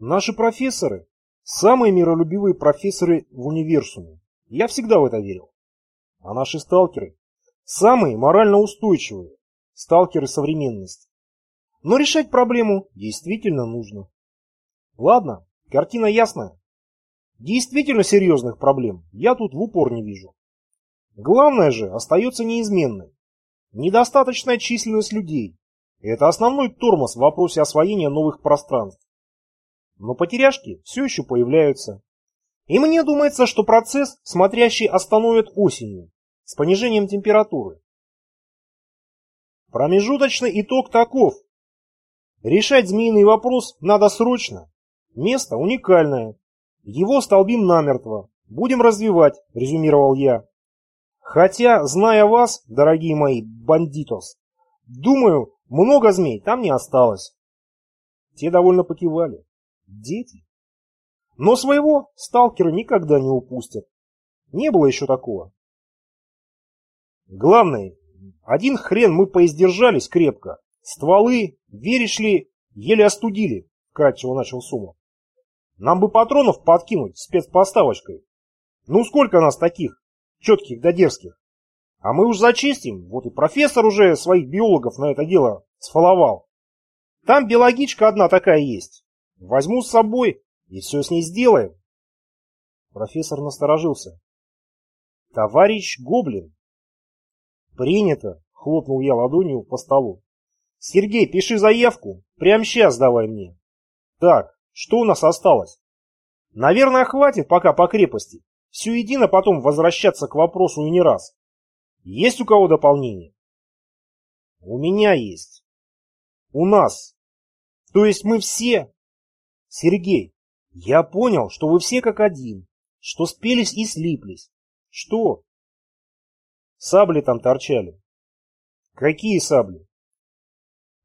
Наши профессоры – самые миролюбивые профессоры в универсуме. Я всегда в это верил. А наши сталкеры – самые морально устойчивые сталкеры современности. Но решать проблему действительно нужно. Ладно, картина ясная. Действительно серьезных проблем я тут в упор не вижу. Главное же остается неизменной. Недостаточная численность людей. Это основной тормоз в вопросе освоения новых пространств. Но потеряшки все еще появляются. И мне думается, что процесс смотрящий остановят осенью, с понижением температуры. Промежуточный итог таков. Решать змеиный вопрос надо срочно. Место уникальное. Его столбим намертво. Будем развивать, резюмировал я. Хотя, зная вас, дорогие мои бандитос, думаю, много змей там не осталось. Те довольно покивали. Дети. Но своего сталкеры никогда не упустят. Не было еще такого. Главное, один хрен мы поиздержались крепко. Стволы, веришь ли, еле остудили, кратчево начал Сумов. Нам бы патронов подкинуть спецпоставочкой. Ну сколько нас таких, четких да дерзких? А мы уж зачистим, вот и профессор уже своих биологов на это дело сфаловал. Там биологичка одна такая есть. Возьму с собой и все с ней сделаем. Профессор насторожился. Товарищ Гоблин. Принято, хлопнул я ладонью по столу. Сергей, пиши заявку, прямо сейчас давай мне. Так, что у нас осталось? Наверное, хватит пока по крепости. Все едино потом возвращаться к вопросу и не раз. Есть у кого дополнение? У меня есть. У нас. То есть мы все Сергей, я понял, что вы все как один, что спелись и слиплись. Что? Сабли там торчали. Какие сабли?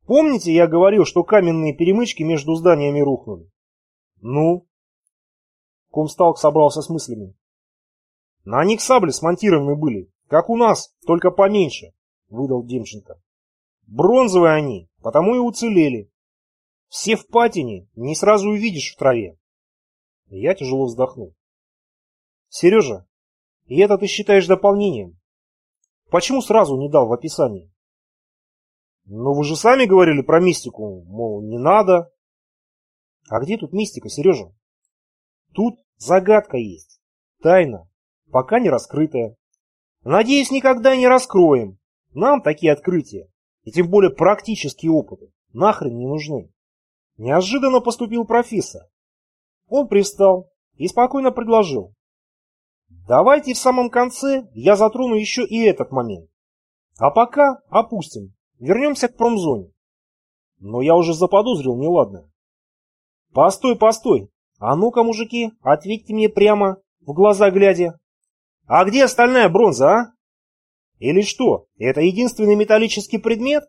Помните, я говорил, что каменные перемычки между зданиями рухнули? Ну? Комсталк собрался с мыслями. На них сабли смонтированы были, как у нас, только поменьше, выдал Демченко. Бронзовые они, потому и уцелели. Все в патине, не сразу увидишь в траве. Я тяжело вздохнул. Сережа, и это ты считаешь дополнением? Почему сразу не дал в описании? Ну вы же сами говорили про мистику, мол, не надо. А где тут мистика, Сережа? Тут загадка есть, тайна, пока не раскрытая. Надеюсь, никогда не раскроем. Нам такие открытия, и тем более практические опыты, нахрен не нужны. Неожиданно поступил профессор. Он пристал и спокойно предложил. Давайте в самом конце я затрону еще и этот момент. А пока опустим, вернемся к промзоне. Но я уже заподозрил неладное. Постой, постой. А ну-ка, мужики, ответьте мне прямо, в глаза глядя. А где остальная бронза, а? Или что, это единственный металлический предмет?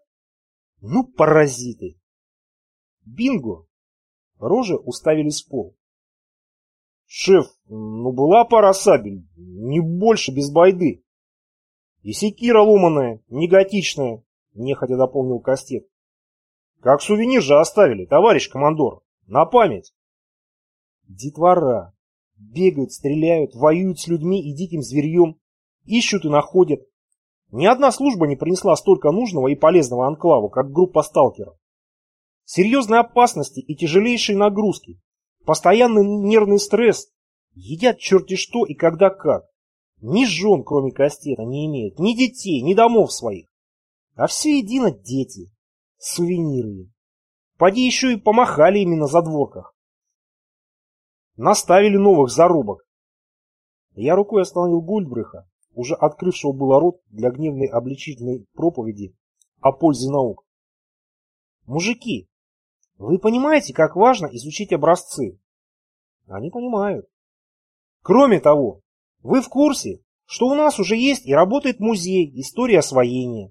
Ну, паразиты. Бинго! Рожи уставились в пол. Шеф, ну была пара сабель, не больше без байды. И секира ломаная, негатичная, нехотя дополнил Кастет. Как сувенир же оставили, товарищ командор, на память. Детвора. Бегают, стреляют, воюют с людьми и диким зверьем, ищут и находят. Ни одна служба не принесла столько нужного и полезного анклаву, как группа сталкеров. Серьезные опасности и тяжелейшие нагрузки, постоянный нервный стресс, едят черти что и когда как. Ни жен, кроме Кастета, не имеют, ни детей, ни домов своих. А все едино дети, сувениры. Поди еще и помахали ими на задворках. Наставили новых зарубок. Я рукой остановил Гольдбреха, уже открывшего было рот для гневной обличительной проповеди о пользе наук. Мужики, вы понимаете, как важно изучить образцы? Они понимают. Кроме того, вы в курсе, что у нас уже есть и работает музей истории освоения.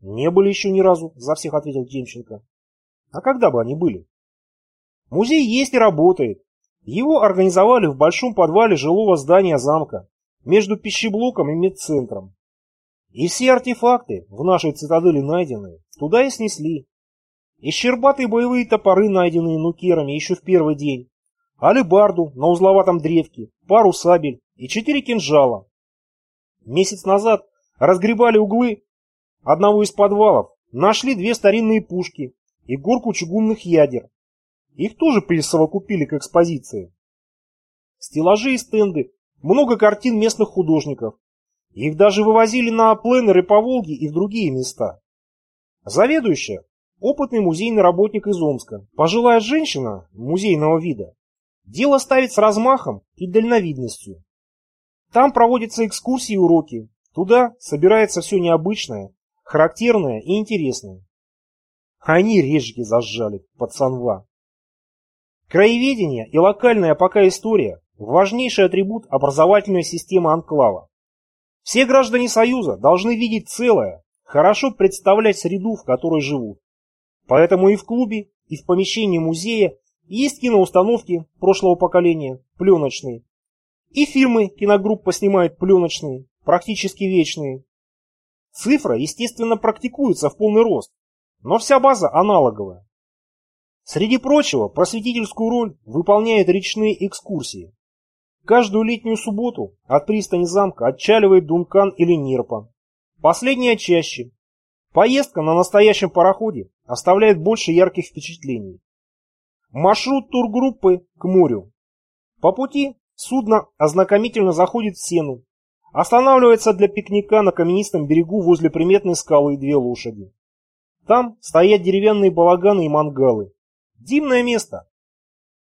Не были еще ни разу, за всех ответил Демченко. А когда бы они были? Музей есть и работает. Его организовали в большом подвале жилого здания замка, между пищеблоком и медцентром. И все артефакты, в нашей цитадели найденные, туда и снесли. И щербатые боевые топоры, найденные нукерами еще в первый день, алебарду на узловатом древке, пару сабель и четыре кинжала. Месяц назад разгребали углы одного из подвалов, нашли две старинные пушки и горку чугунных ядер. Их тоже присовокупили к экспозиции. Стеллажи и стенды, много картин местных художников. Их даже вывозили на пленеры по Волге и в другие места. Заведующая – опытный музейный работник из Омска, пожилая женщина музейного вида. Дело ставит с размахом и дальновидностью. Там проводятся экскурсии и уроки. Туда собирается все необычное, характерное и интересное. Они режки зажжали, пацанва. Краеведение и локальная пока история – важнейший атрибут образовательной системы анклава. Все граждане Союза должны видеть целое, хорошо представлять среду, в которой живут. Поэтому и в клубе, и в помещении музея есть киноустановки прошлого поколения, пленочные. И фильмы киногруппа снимает пленочные, практически вечные. Цифра, естественно, практикуется в полный рост, но вся база аналоговая. Среди прочего, просветительскую роль выполняют речные экскурсии. Каждую летнюю субботу от пристани замка отчаливает Дункан или Нирпа. Последняя чаще. Поездка на настоящем пароходе оставляет больше ярких впечатлений. Маршрут тургруппы к морю. По пути судно ознакомительно заходит в сену, останавливается для пикника на каменистом берегу возле приметной скалы и две лошади. Там стоят деревянные балаганы и мангалы. Дивное место.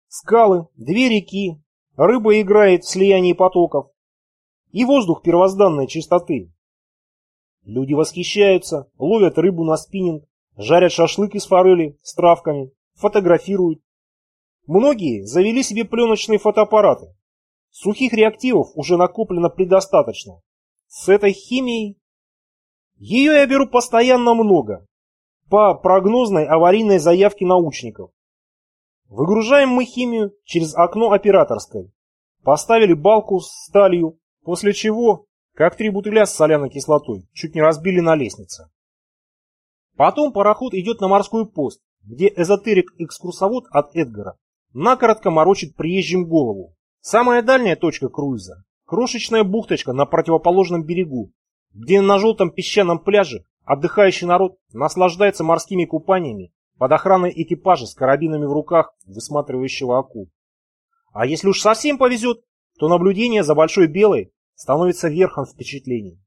Скалы, две реки, рыба играет в слиянии потоков. И воздух первозданной чистоты. Люди восхищаются, ловят рыбу на спиннинг, жарят шашлык из форели с травками, фотографируют. Многие завели себе пленочные фотоаппараты. Сухих реактивов уже накоплено предостаточно. С этой химией... Ее я беру постоянно много. По прогнозной аварийной заявке научников. Выгружаем мы химию через окно операторской. Поставили балку с сталью, после чего, как три бутыля с соляной кислотой, чуть не разбили на лестнице. Потом пароход идет на морской пост, где эзотерик-экскурсовод от Эдгара накоротко морочит приезжим голову. Самая дальняя точка круиза – крошечная бухточка на противоположном берегу, где на желтом песчаном пляже отдыхающий народ наслаждается морскими купаниями под охраной экипажа с карабинами в руках, высматривающего акул. А если уж совсем повезет, то наблюдение за Большой Белой становится верхом впечатлений.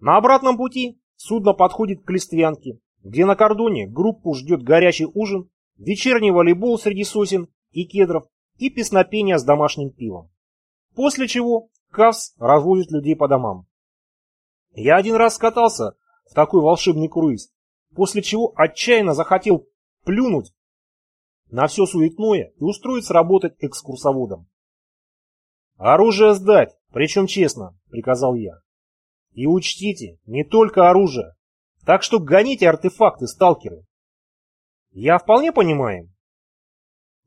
На обратном пути судно подходит к Листвянке, где на кордоне группу ждет горячий ужин вечерний волейбол среди сосен и кедров и песнопение с домашним пивом. После чего Кавс разводит людей по домам. Я один раз скатался в такой волшебный круиз, после чего отчаянно захотел плюнуть на все суетное и устроиться работать экскурсоводом. «Оружие сдать, причем честно», — приказал я. «И учтите, не только оружие, так что гоните артефакты, сталкеры. Я вполне понимаю.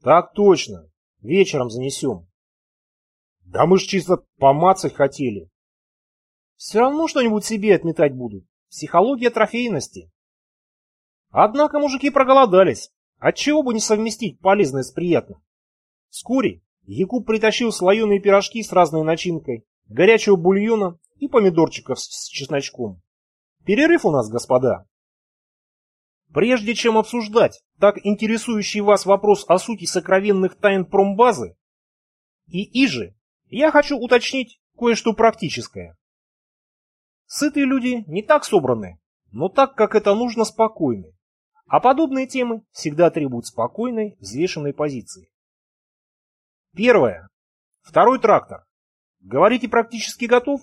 Так точно. Вечером занесем. Да мы ж чисто помацать хотели. Все равно что-нибудь себе отметать будут. Психология трофейности. Однако мужики проголодались. Отчего бы не совместить полезное с приятным? Вскоре Якуб притащил слоеные пирожки с разной начинкой, горячего бульона и помидорчиков с чесночком. Перерыв у нас, господа. Прежде чем обсуждать так интересующий вас вопрос о сути сокровенных тайн промбазы и ИЖи, я хочу уточнить кое-что практическое. Сытые люди не так собраны, но так, как это нужно, спокойны. А подобные темы всегда требуют спокойной, взвешенной позиции. Первое. Второй трактор. Говорите, практически готов?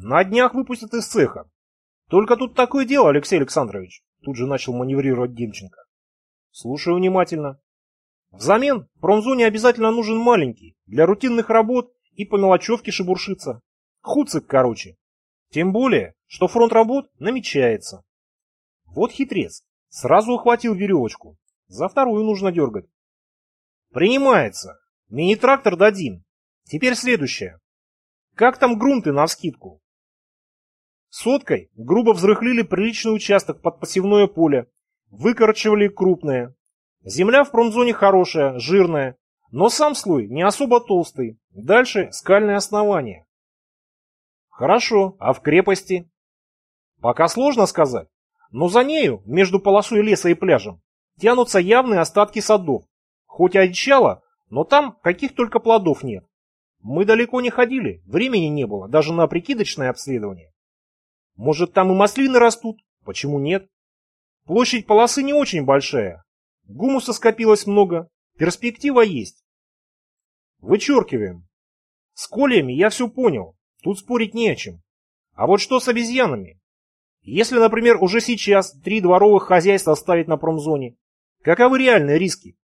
На днях выпустят из цеха. Только тут такое дело, Алексей Александрович. Тут же начал маневрировать Демченко. Слушаю внимательно. Взамен промзоне обязательно нужен маленький, для рутинных работ и по мелочевке шебуршиться. Хуцик, короче. Тем более, что фронт работ намечается. Вот хитрец. Сразу ухватил веревочку. За вторую нужно дергать. Принимается. Мини-трактор дадим. Теперь следующее. Как там грунты на вскидку? Соткой грубо взрыхлили приличный участок под посевное поле, выкорчевали крупные. Земля в промзоне хорошая, жирная, но сам слой не особо толстый. Дальше скальное основание. Хорошо, а в крепости? Пока сложно сказать, но за нею, между полосой леса и пляжем, тянутся явные остатки садов. Хоть и одичало, но там каких только плодов нет. Мы далеко не ходили, времени не было, даже на прикидочное обследование. Может, там и маслины растут? Почему нет? Площадь полосы не очень большая. Гумуса скопилось много, перспектива есть. Вычеркиваем. С колиями я все понял, тут спорить не о чем. А вот что с обезьянами? Если, например, уже сейчас три дворовых хозяйства ставить на промзоне, каковы реальные риски?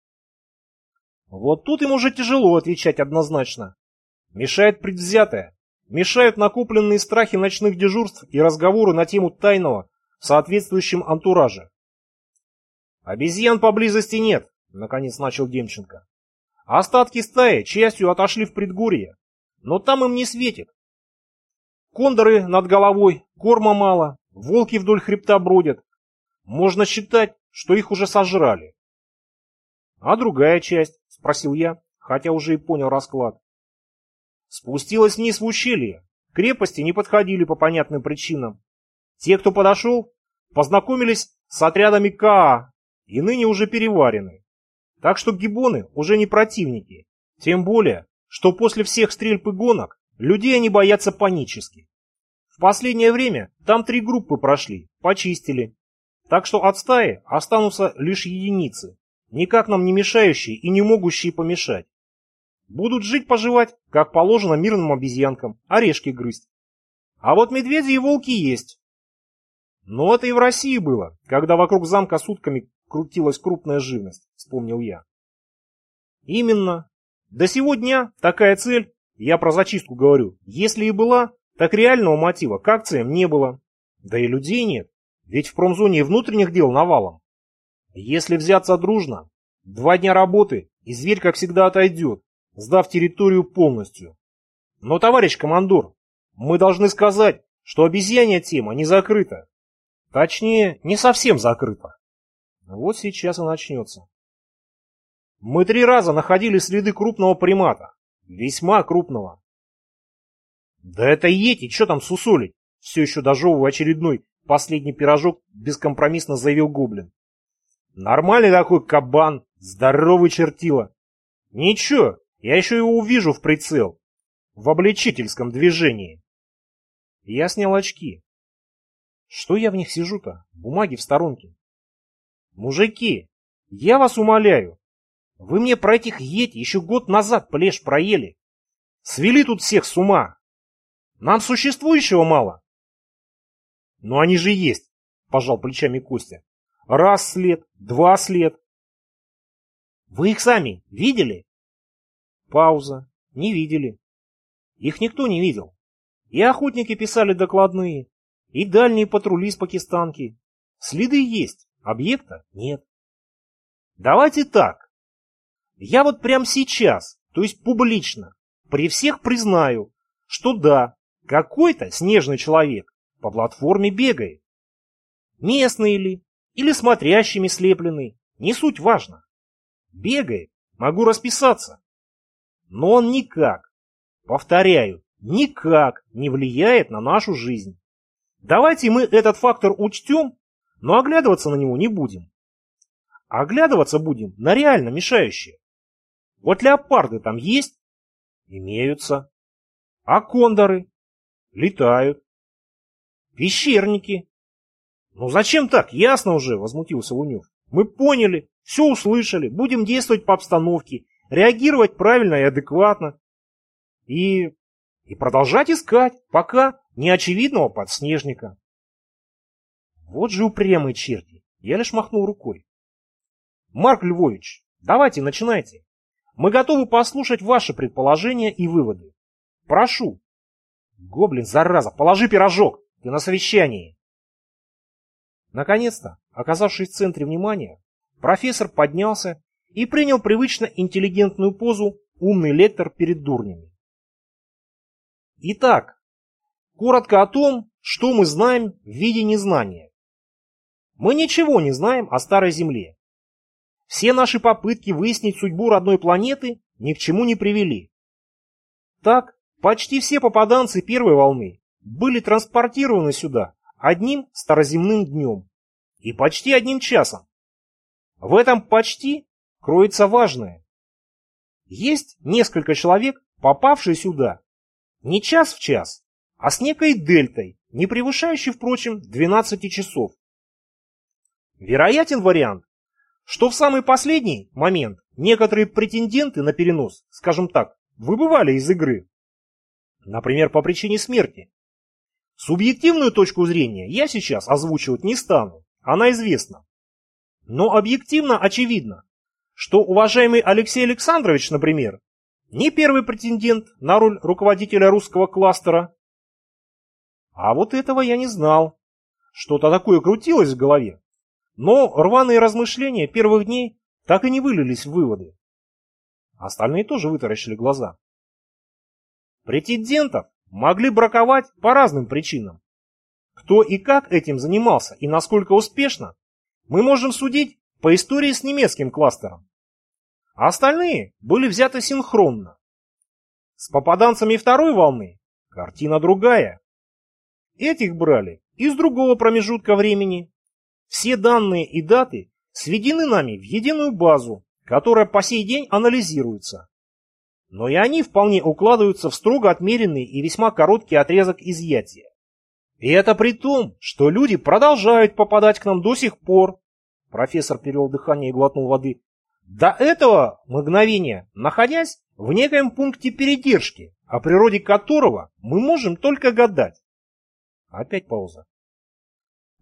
Вот тут им уже тяжело отвечать однозначно. Мешает предвзятое, мешают накопленные страхи ночных дежурств и разговоры на тему тайного в соответствующем антураже. «Обезьян поблизости нет», — наконец начал Демченко. «Остатки стаи частью отошли в предгорье, но там им не светит. Кондоры над головой, корма мало, волки вдоль хребта бродят. Можно считать, что их уже сожрали». «А другая часть?» — спросил я, хотя уже и понял расклад. Спустилась вниз в ущелье. Крепости не подходили по понятным причинам. Те, кто подошел, познакомились с отрядами КАА и ныне уже переварены. Так что гибоны уже не противники. Тем более, что после всех стрельб и гонок людей они боятся панически. В последнее время там три группы прошли, почистили. Так что от стаи останутся лишь единицы, никак нам не мешающие и не могущие помешать. Будут жить-поживать, как положено мирным обезьянкам, орешки грызть. А вот медведи и волки есть. Но это и в России было, когда вокруг замка сутками крутилась крупная живность, вспомнил я. Именно. До сего дня такая цель, я про зачистку говорю, если и была, так реального мотива к акциям не было. Да и людей нет, ведь в промзоне и внутренних дел навалом. Если взяться дружно, два дня работы, и зверь, как всегда, отойдет, сдав территорию полностью. Но, товарищ командор, мы должны сказать, что обезьянья тема не закрыта. Точнее, не совсем закрыта. Вот сейчас и начнется. Мы три раза находили следы крупного примата. Весьма крупного. Да это Йети, что там сусолить? Все еще дожевывая очередной последний пирожок, бескомпромиссно заявил Гоблин. Нормальный такой кабан, здоровый чертила. Ничего, я еще его увижу в прицел. В обличительском движении. Я снял очки. Что я в них сижу-то? Бумаги в сторонке. Мужики, я вас умоляю. Вы мне про этих еть еще год назад плешь проели. Свели тут всех с ума. Нам существующего мало. Но они же есть, пожал плечами Костя. Раз след, два след. Вы их сами видели? Пауза. Не видели. Их никто не видел. И охотники писали докладные, и дальние патрули с пакистанки. Следы есть, объекта нет. Давайте так. Я вот прямо сейчас, то есть публично, при всех признаю, что да, какой-то снежный человек по платформе бегает. Местный ли, или смотрящими слепленный, не суть важно. Бегает, могу расписаться. Но он никак, повторяю, никак не влияет на нашу жизнь. Давайте мы этот фактор учтем, но оглядываться на него не будем. Оглядываться будем на реально мешающие. Вот леопарды там есть? Имеются. А кондоры? Летают. Пещерники? Ну зачем так? Ясно уже, возмутился Лунев. Мы поняли, все услышали, будем действовать по обстановке реагировать правильно и адекватно. И, и продолжать искать, пока неочевидного подснежника. Вот же упрямые черти. Я лишь махнул рукой. Марк Львович, давайте начинайте. Мы готовы послушать ваши предположения и выводы. Прошу. Гоблин, зараза, положи пирожок. Ты на совещании. Наконец-то, оказавшись в центре внимания, профессор поднялся и принял привычно интеллигентную позу умный лектор перед дурнями. Итак, коротко о том, что мы знаем в виде незнания. Мы ничего не знаем о Старой Земле. Все наши попытки выяснить судьбу родной планеты ни к чему не привели. Так, почти все попаданцы первой волны были транспортированы сюда одним староземным днем и почти одним часом. В этом почти кроется важное. Есть несколько человек, попавшие сюда не час в час, а с некой дельтой, не превышающей, впрочем, 12 часов. Вероятен вариант, что в самый последний момент некоторые претенденты на перенос, скажем так, выбывали из игры. Например, по причине смерти. Субъективную точку зрения я сейчас озвучивать не стану, она известна. Но объективно очевидно, что уважаемый Алексей Александрович, например, не первый претендент на роль руководителя русского кластера. А вот этого я не знал. Что-то такое крутилось в голове. Но рваные размышления первых дней так и не вылились в выводы. Остальные тоже вытаращили глаза. Претендентов могли браковать по разным причинам. Кто и как этим занимался и насколько успешно, мы можем судить по истории с немецким кластером. А остальные были взяты синхронно. С попаданцами второй волны картина другая. Этих брали из другого промежутка времени. Все данные и даты сведены нами в единую базу, которая по сей день анализируется. Но и они вполне укладываются в строго отмеренный и весьма короткий отрезок изъятия. И это при том, что люди продолжают попадать к нам до сих пор. Профессор перевел дыхание и глотнул воды. До этого мгновения, находясь в некоем пункте передержки, о природе которого мы можем только гадать. Опять пауза.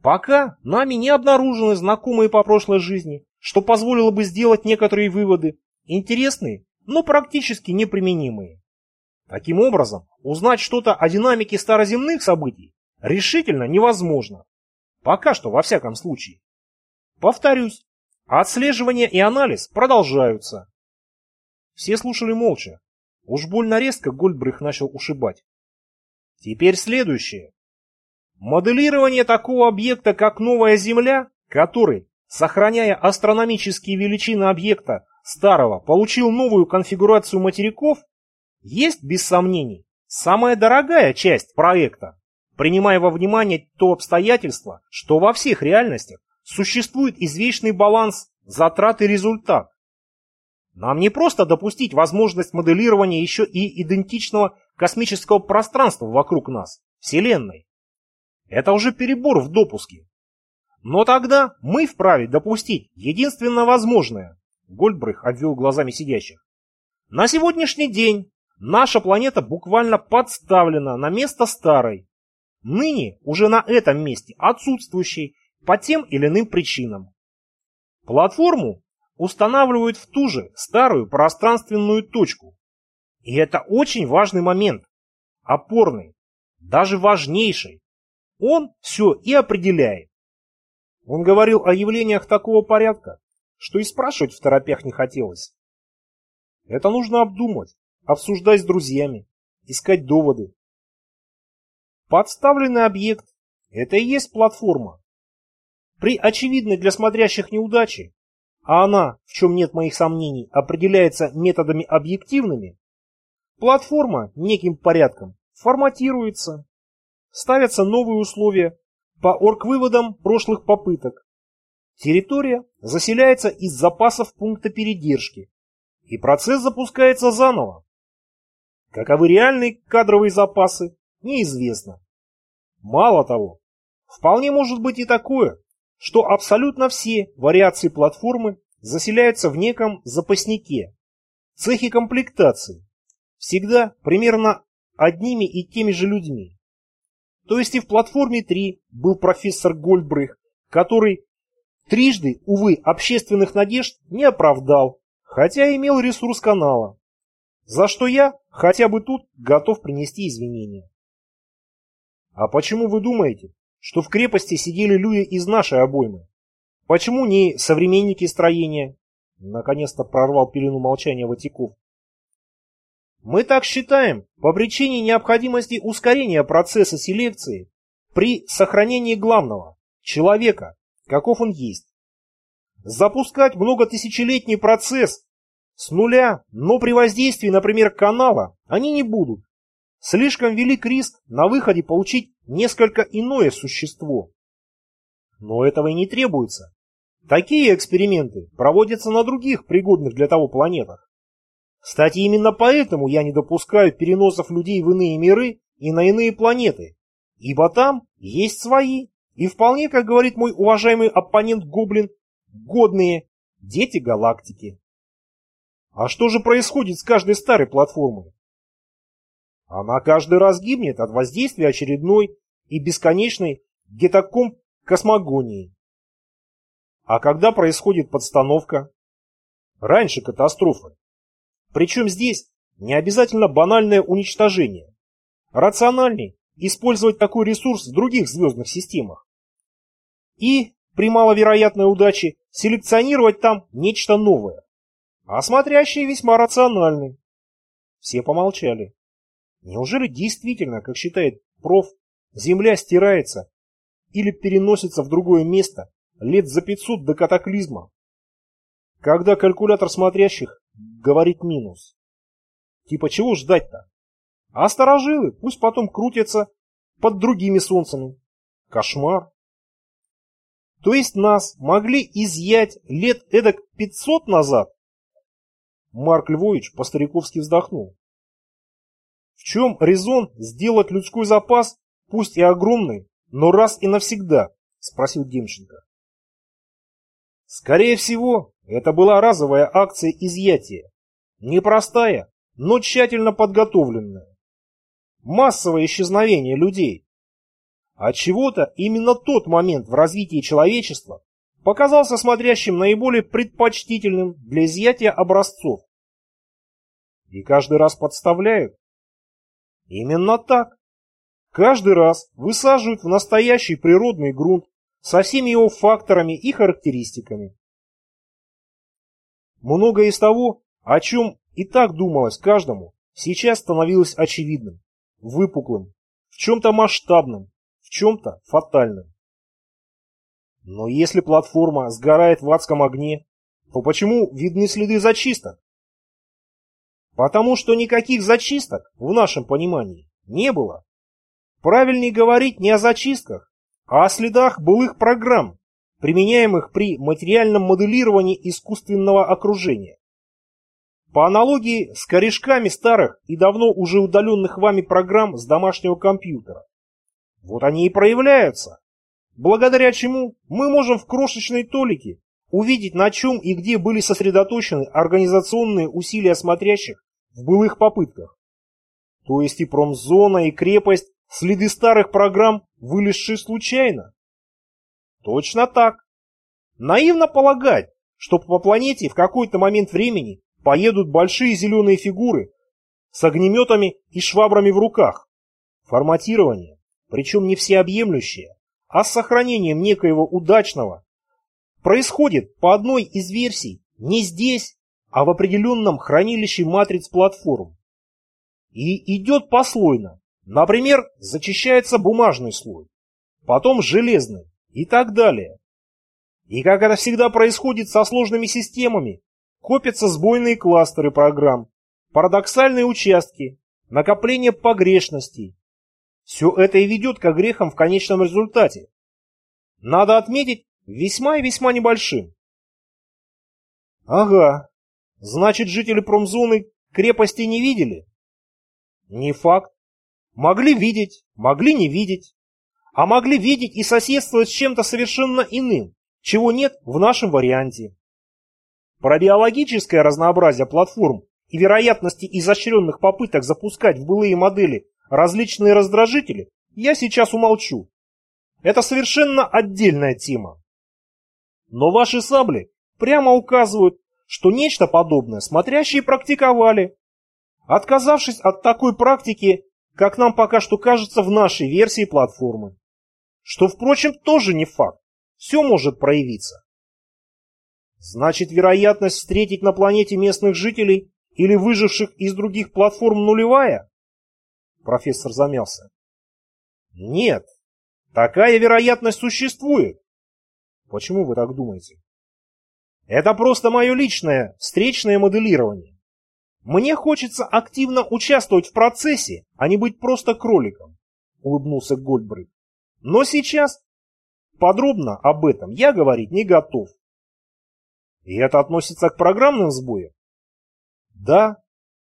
Пока нами не обнаружены знакомые по прошлой жизни, что позволило бы сделать некоторые выводы, интересные, но практически неприменимые. Таким образом, узнать что-то о динамике староземных событий решительно невозможно. Пока что, во всяком случае. Повторюсь, отслеживание и анализ продолжаются. Все слушали молча. Уж больно резко Гольдбрых начал ушибать. Теперь следующее. Моделирование такого объекта, как новая Земля, который, сохраняя астрономические величины объекта старого, получил новую конфигурацию материков, есть, без сомнений, самая дорогая часть проекта, принимая во внимание то обстоятельство, что во всех реальностях существует извечный баланс затрат и результат. Нам не просто допустить возможность моделирования еще и идентичного космического пространства вокруг нас, Вселенной. Это уже перебор в допуске. Но тогда мы вправе допустить единственно возможное. Гольдбрых обвел глазами сидящих. На сегодняшний день наша планета буквально подставлена на место старой. Ныне уже на этом месте отсутствующей по тем или иным причинам. Платформу устанавливают в ту же старую пространственную точку. И это очень важный момент, опорный, даже важнейший. Он все и определяет. Он говорил о явлениях такого порядка, что и спрашивать в торопях не хотелось. Это нужно обдумать, обсуждать с друзьями, искать доводы. Подставленный объект – это и есть платформа. При очевидной для смотрящих неудаче, а она, в чем нет моих сомнений, определяется методами объективными, платформа неким порядком форматируется, ставятся новые условия по орг-выводам прошлых попыток. Территория заселяется из запасов пункта передержки, и процесс запускается заново. Каковы реальные кадровые запасы, неизвестно. Мало того, вполне может быть и такое, что абсолютно все вариации платформы заселяются в неком запаснике, цехе комплектации, всегда примерно одними и теми же людьми. То есть и в платформе 3 был профессор Гольдбрых, который трижды, увы, общественных надежд не оправдал, хотя имел ресурс канала, за что я хотя бы тут готов принести извинения. А почему вы думаете, что в крепости сидели люди из нашей обоймы? Почему не современники строения? Наконец-то прорвал пелену молчания Ватиков. Мы так считаем по причине необходимости ускорения процесса селекции при сохранении главного – человека, каков он есть. Запускать многотысячелетний процесс с нуля, но при воздействии, например, канала, они не будут. Слишком велик риск на выходе получить несколько иное существо. Но этого и не требуется. Такие эксперименты проводятся на других пригодных для того планетах. Кстати, именно поэтому я не допускаю переносов людей в иные миры и на иные планеты, ибо там есть свои, и вполне, как говорит мой уважаемый оппонент Гоблин, годные дети галактики. А что же происходит с каждой старой платформой? Она каждый раз гибнет от воздействия очередной и бесконечной гетокомп космогонии. А когда происходит подстановка? Раньше катастрофы. Причем здесь не обязательно банальное уничтожение. Рациональней использовать такой ресурс в других звездных системах. И, при маловероятной удаче, селекционировать там нечто новое. А смотрящие весьма рациональны. Все помолчали. Неужели действительно, как считает проф, Земля стирается или переносится в другое место лет за 500 до катаклизма? Когда калькулятор смотрящих говорит минус. Типа чего ждать-то? А старожилы пусть потом крутятся под другими солнцами. Кошмар. То есть нас могли изъять лет эдак 500 назад? Марк Львович по-стариковски вздохнул. В чем резон сделать людской запас, пусть и огромный, но раз и навсегда? Спросил Демченко. Скорее всего, это была разовая акция изъятия. Непростая, но тщательно подготовленная. Массовое исчезновение людей. От чего-то именно тот момент в развитии человечества показался смотрящим наиболее предпочтительным для изъятия образцов. И каждый раз подставляют. Именно так. Каждый раз высаживают в настоящий природный грунт со всеми его факторами и характеристиками. Многое из того, о чем и так думалось каждому, сейчас становилось очевидным, выпуклым, в чем-то масштабным, в чем-то фатальным. Но если платформа сгорает в адском огне, то почему видны следы зачисток? Потому что никаких зачисток, в нашем понимании, не было. Правильнее говорить не о зачистках, а о следах былых программ, применяемых при материальном моделировании искусственного окружения. По аналогии с корешками старых и давно уже удаленных вами программ с домашнего компьютера. Вот они и проявляются, благодаря чему мы можем в крошечной толике увидеть, на чем и где были сосредоточены организационные усилия смотрящих в былых попытках. То есть и промзона, и крепость, следы старых программ, вылезшие случайно. Точно так. Наивно полагать, что по планете в какой-то момент времени поедут большие зеленые фигуры с огнеметами и швабрами в руках. Форматирование, причем не всеобъемлющее, а с сохранением некоего удачного, происходит по одной из версий не здесь, а в определенном хранилище матриц платформ. И идет послойно. Например, зачищается бумажный слой, потом железный и так далее. И как это всегда происходит со сложными системами, копятся сбойные кластеры программ, парадоксальные участки, накопление погрешностей. Все это и ведет к грехам в конечном результате. Надо отметить, весьма и весьма небольшим. Ага, значит жители промзоны крепости не видели? Не факт. Могли видеть, могли не видеть. А могли видеть и соседствовать с чем-то совершенно иным, чего нет в нашем варианте. Про биологическое разнообразие платформ и вероятности изощренных попыток запускать в былые модели различные раздражители я сейчас умолчу. Это совершенно отдельная тема. Но ваши сабли прямо указывают, что нечто подобное смотрящие практиковали. Отказавшись от такой практики, как нам пока что кажется в нашей версии платформы. Что, впрочем, тоже не факт. Все может проявиться. Значит, вероятность встретить на планете местных жителей или выживших из других платформ нулевая? Профессор замялся. Нет, такая вероятность существует. Почему вы так думаете? Это просто мое личное встречное моделирование. Мне хочется активно участвовать в процессе, а не быть просто кроликом, улыбнулся Гольдбрейт. Но сейчас подробно об этом я говорить не готов. И это относится к программным сбоям? Да,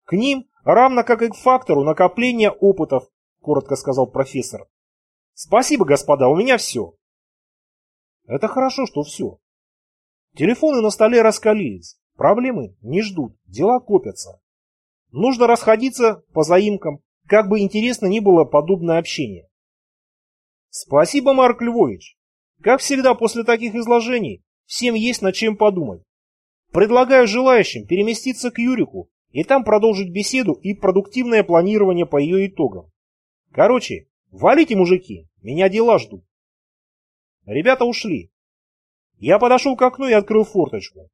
к ним, равно как и к фактору накопления опытов, коротко сказал профессор. Спасибо, господа, у меня все. Это хорошо, что все. Телефоны на столе раскалились, проблемы не ждут, дела копятся. Нужно расходиться по заимкам, как бы интересно ни было подобное общение. Спасибо, Марк Львович. Как всегда после таких изложений, всем есть над чем подумать. Предлагаю желающим переместиться к Юрику и там продолжить беседу и продуктивное планирование по ее итогам. Короче, валите, мужики, меня дела ждут. Ребята ушли. Я подошел к окну и открыл форточку.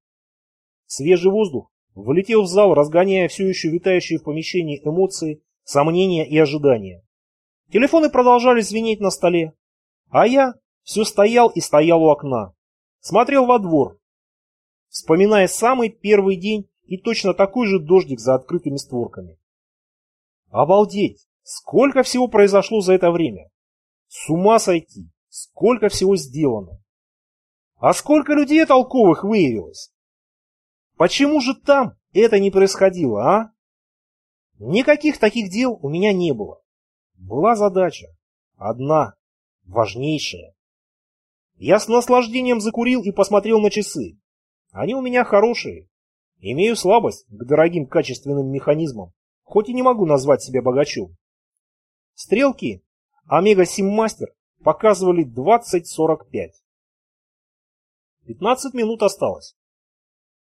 Свежий воздух влетел в зал, разгоняя все еще витающие в помещении эмоции, сомнения и ожидания. Телефоны продолжали звенеть на столе, а я все стоял и стоял у окна, смотрел во двор, вспоминая самый первый день и точно такой же дождик за открытыми створками. Обалдеть! Сколько всего произошло за это время! С ума сойти! Сколько всего сделано! А сколько людей толковых выявилось? Почему же там это не происходило, а? Никаких таких дел у меня не было. Была задача. Одна. Важнейшая. Я с наслаждением закурил и посмотрел на часы. Они у меня хорошие. Имею слабость к дорогим качественным механизмам, хоть и не могу назвать себя богачом. Стрелки Омега Симмастер показывали 20.45. 15 минут осталось.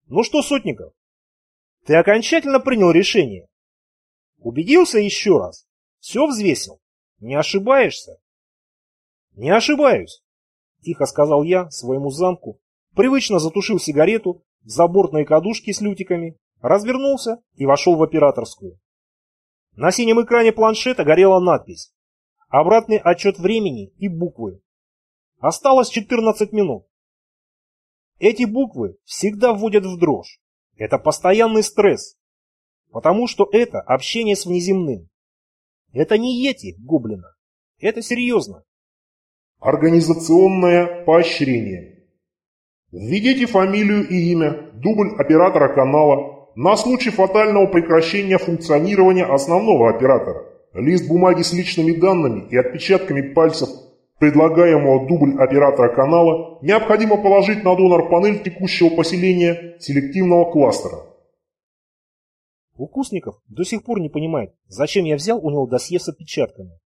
Ну что, Сотников, ты окончательно принял решение? Убедился еще раз? Все взвесил? Не ошибаешься? Не ошибаюсь, тихо сказал я своему замку, привычно затушил сигарету в забортной кадушке с лютиками, развернулся и вошел в операторскую. На синем экране планшета горела надпись «Обратный отчет времени и буквы». Осталось 14 минут. Эти буквы всегда вводят в дрожь. Это постоянный стресс. Потому что это общение с внеземным. Это не ети гоблина. Это серьезно. Организационное поощрение. Введите фамилию и имя, дубль оператора канала на случай фатального прекращения функционирования основного оператора. Лист бумаги с личными данными и отпечатками пальцев предлагаемого дубль оператора канала необходимо положить на донор-панель текущего поселения селективного кластера. Укусников до сих пор не понимает, зачем я взял у него досье с отпечатками.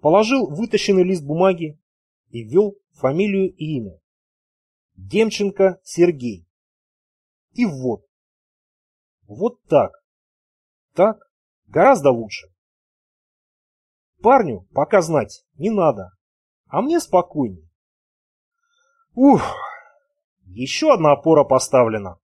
Положил вытащенный лист бумаги и ввел фамилию и имя. Демченко Сергей. И вот. Вот так. Так гораздо лучше. Парню пока знать не надо а мне спокойней. Ух, еще одна опора поставлена.